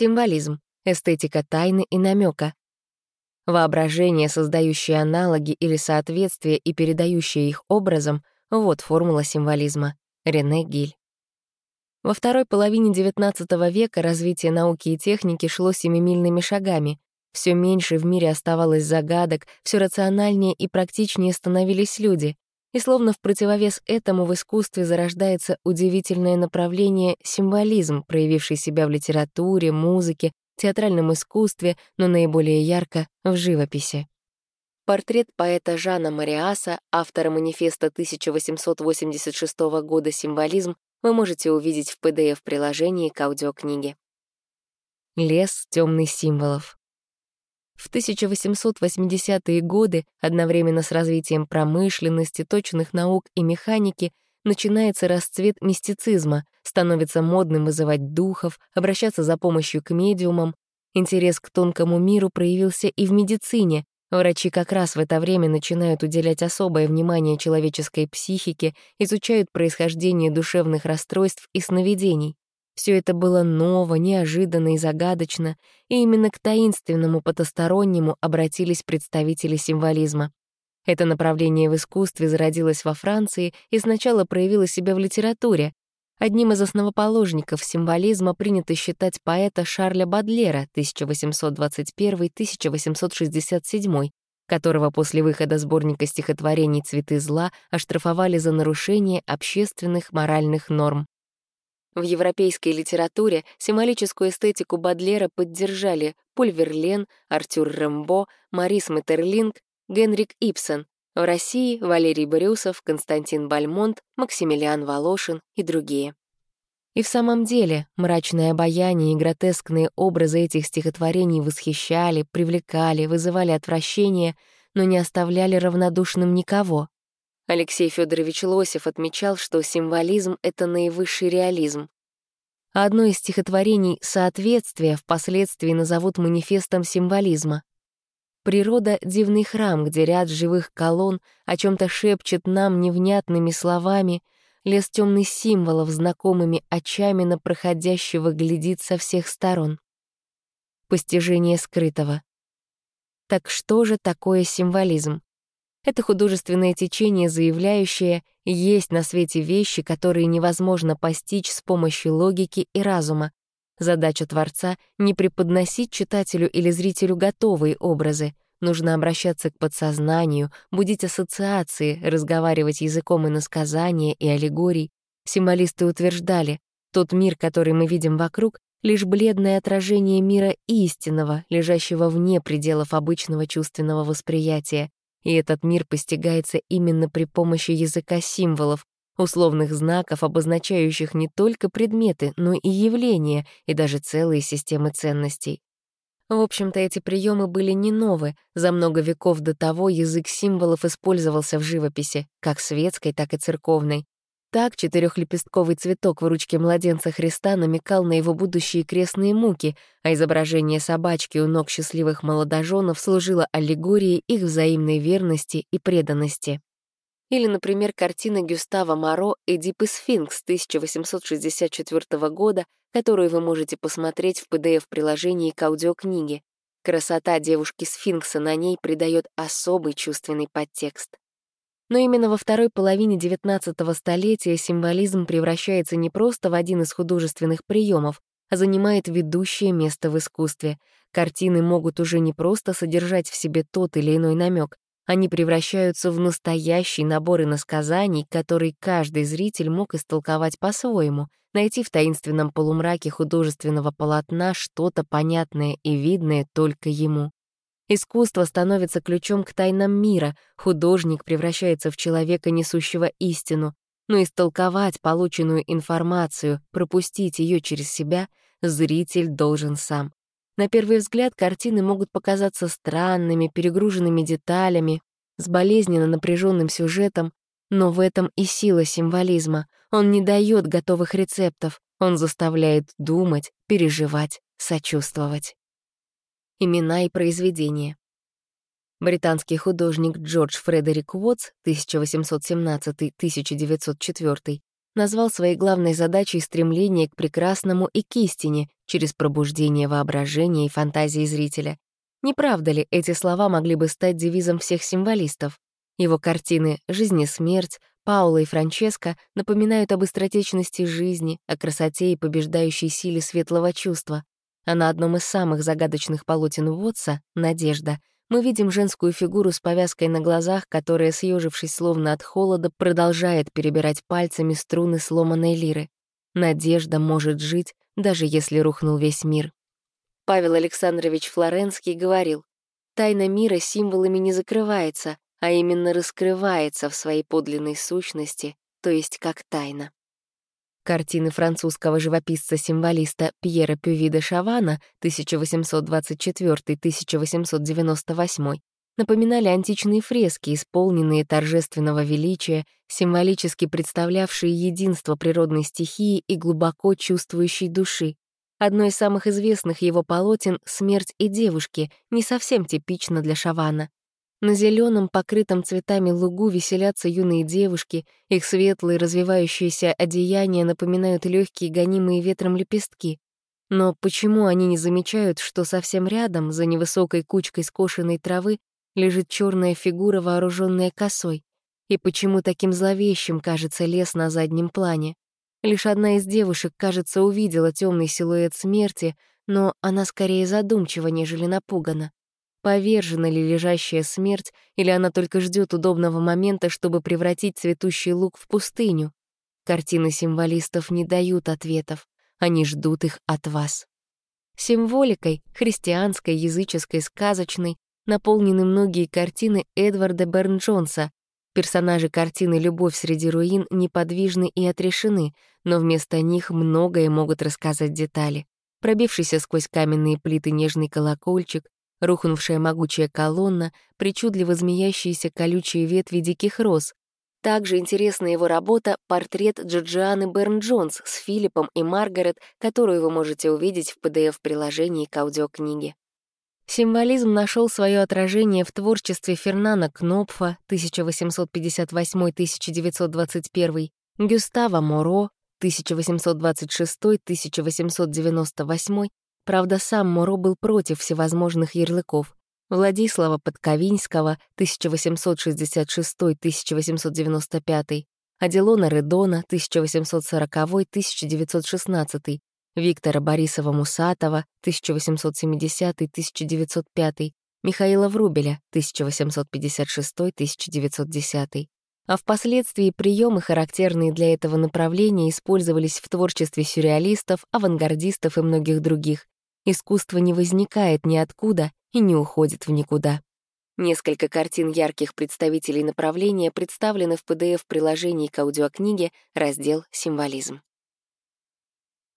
Символизм — эстетика тайны и намека. Воображение, создающее аналоги или соответствия и передающее их образом — вот формула символизма. Рене Гиль. Во второй половине XIX века развитие науки и техники шло семимильными шагами. Все меньше в мире оставалось загадок, все рациональнее и практичнее становились люди. И словно в противовес этому в искусстве зарождается удивительное направление символизм, проявивший себя в литературе, музыке, театральном искусстве, но наиболее ярко — в живописи. Портрет поэта Жана Мариаса, автора манифеста 1886 года «Символизм», вы можете увидеть в PDF-приложении к аудиокниге. Лес темных символов. В 1880-е годы, одновременно с развитием промышленности, точных наук и механики, начинается расцвет мистицизма, становится модным вызывать духов, обращаться за помощью к медиумам. Интерес к тонкому миру проявился и в медицине. Врачи как раз в это время начинают уделять особое внимание человеческой психике, изучают происхождение душевных расстройств и сновидений. Все это было ново, неожиданно и загадочно, и именно к таинственному потустороннему обратились представители символизма. Это направление в искусстве зародилось во Франции и сначала проявило себя в литературе. Одним из основоположников символизма принято считать поэта Шарля Бадлера 1821-1867, которого после выхода сборника стихотворений «Цветы зла» оштрафовали за нарушение общественных моральных норм. В европейской литературе символическую эстетику Бадлера поддержали Поль Верлен, Артюр Рембо, Марис Метерлинг, Генрик Ипсон. В России — Валерий Брюсов, Константин Бальмонт, Максимилиан Волошин и другие. И в самом деле мрачное обаяние и гротескные образы этих стихотворений восхищали, привлекали, вызывали отвращение, но не оставляли равнодушным никого. Алексей Федорович Лосев отмечал, что символизм — это наивысший реализм. Одно из стихотворений «Соответствие» впоследствии назовут манифестом символизма. Природа — дивный храм, где ряд живых колонн о чем то шепчет нам невнятными словами, лес темных символов знакомыми очами на проходящего глядит со всех сторон. Постижение скрытого. Так что же такое символизм? Это художественное течение, заявляющее, есть на свете вещи, которые невозможно постичь с помощью логики и разума. Задача Творца — не преподносить читателю или зрителю готовые образы. Нужно обращаться к подсознанию, будить ассоциации, разговаривать языком иносказания и аллегорий. Символисты утверждали, тот мир, который мы видим вокруг, лишь бледное отражение мира истинного, лежащего вне пределов обычного чувственного восприятия. И этот мир постигается именно при помощи языка символов, условных знаков, обозначающих не только предметы, но и явления, и даже целые системы ценностей. В общем-то, эти приемы были не новые. За много веков до того язык символов использовался в живописи, как светской, так и церковной. Так четырехлепестковый цветок в ручке младенца Христа намекал на его будущие крестные муки, а изображение собачки у ног счастливых молодоженов служило аллегорией их взаимной верности и преданности. Или, например, картина Гюстава Моро «Эдип и сфинкс» 1864 года, которую вы можете посмотреть в PDF-приложении к аудиокниге. Красота девушки-сфинкса на ней придает особый чувственный подтекст. Но именно во второй половине XIX столетия символизм превращается не просто в один из художественных приемов, а занимает ведущее место в искусстве. Картины могут уже не просто содержать в себе тот или иной намек, они превращаются в настоящий набор иносказаний, который каждый зритель мог истолковать по-своему, найти в таинственном полумраке художественного полотна что-то понятное и видное только ему. Искусство становится ключом к тайнам мира, художник превращается в человека, несущего истину, но истолковать полученную информацию, пропустить ее через себя зритель должен сам. На первый взгляд картины могут показаться странными, перегруженными деталями, с болезненно напряженным сюжетом, но в этом и сила символизма. Он не дает готовых рецептов, он заставляет думать, переживать, сочувствовать имена и произведения. Британский художник Джордж Фредерик Уотс 1817-1904 назвал своей главной задачей стремление к прекрасному и к истине через пробуждение воображения и фантазии зрителя. Не правда ли, эти слова могли бы стать девизом всех символистов? Его картины «Жизнь и смерть», «Паула и Франческо» напоминают об быстротечности жизни, о красоте и побеждающей силе светлого чувства. А на одном из самых загадочных полотен Уотса «Надежда» мы видим женскую фигуру с повязкой на глазах, которая, съежившись словно от холода, продолжает перебирать пальцами струны сломанной лиры. Надежда может жить, даже если рухнул весь мир. Павел Александрович Флоренский говорил, «Тайна мира символами не закрывается, а именно раскрывается в своей подлинной сущности, то есть как тайна». Картины французского живописца-символиста Пьера Пюви Шавана 1824-1898 напоминали античные фрески, исполненные торжественного величия, символически представлявшие единство природной стихии и глубоко чувствующей души. Одно из самых известных его полотен «Смерть и девушки» не совсем типично для Шавана. На зеленом, покрытом цветами лугу веселятся юные девушки, их светлые развивающиеся одеяния напоминают легкие гонимые ветром лепестки. Но почему они не замечают, что совсем рядом, за невысокой кучкой скошенной травы, лежит черная фигура, вооруженная косой? И почему таким зловещим кажется лес на заднем плане? Лишь одна из девушек, кажется, увидела темный силуэт смерти, но она скорее задумчива, нежели напугана. Повержена ли лежащая смерть, или она только ждет удобного момента, чтобы превратить цветущий лук в пустыню? Картины символистов не дают ответов, они ждут их от вас. Символикой, христианской, языческой, сказочной, наполнены многие картины Эдварда Берн-Джонса. Персонажи картины «Любовь среди руин» неподвижны и отрешены, но вместо них многое могут рассказать детали. Пробившийся сквозь каменные плиты нежный колокольчик, рухнувшая могучая колонна, причудливо змеящиеся колючие ветви диких роз. Также интересна его работа «Портрет Джорджианы Берн-Джонс» с Филиппом и Маргарет, которую вы можете увидеть в PDF-приложении к аудиокниге. Символизм нашел свое отражение в творчестве Фернана Кнопфа 1858-1921, Гюстава Моро 1826-1898 Правда, сам Моро был против всевозможных ярлыков. Владислава Подковинского, 1866-1895, Аделона Редона, 1840-1916, Виктора Борисова-Мусатова, 1870-1905, Михаила Врубеля, 1856-1910. А впоследствии приемы, характерные для этого направления, использовались в творчестве сюрреалистов, авангардистов и многих других, Искусство не возникает ниоткуда и не уходит в никуда. Несколько картин ярких представителей направления представлены в PDF-приложении к аудиокниге, раздел «Символизм».